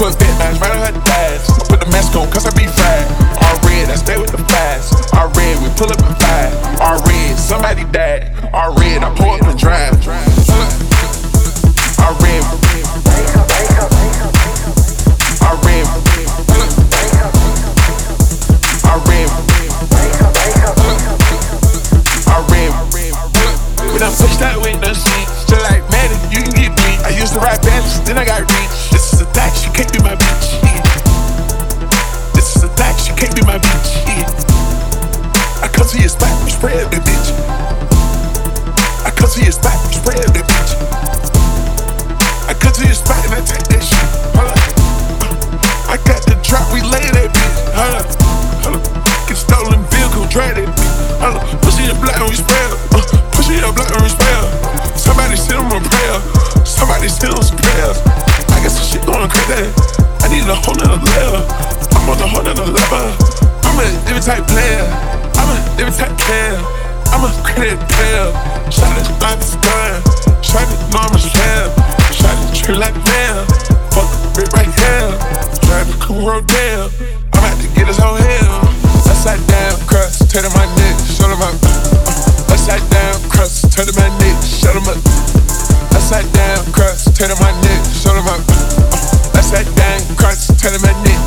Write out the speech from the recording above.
lines right on her dash. I put the mask on cause I be fat. All red, I stay with the fast. All red, we pull up and five. All red, somebody died. All red, I pull up and drive. All red. All red. All red. All red. We done pushed that with no balance, then I got reach. This is a tax, you can't be my bitch. This is a tax, you can't be my bitch. I come to your spot, spread the bitch. I come to your spot, spread the bitch. I come to your spot and I take that shit. Hold. I got the drop, we lay that bitch. Hold up. Get stolen vehicle, drag that bitch. Hold up. Your blood and we spell. Prayers. I got some shit going crazy. I need a whole nother level. I'm on a whole nother level. I'm a different type player. I'm a different type player. I'm a credit player. Shot it like it's done. Shot it normal slam. Shot it true like man. Fuck the right here. Drive the cool road down. I'm about to get his whole hell. Upside down, crust, turn my neck, show them up. Upside down, crust, turn my neck, shut them up. Upside down, crust, turn my neck. That down, cuts, tell him a nigga.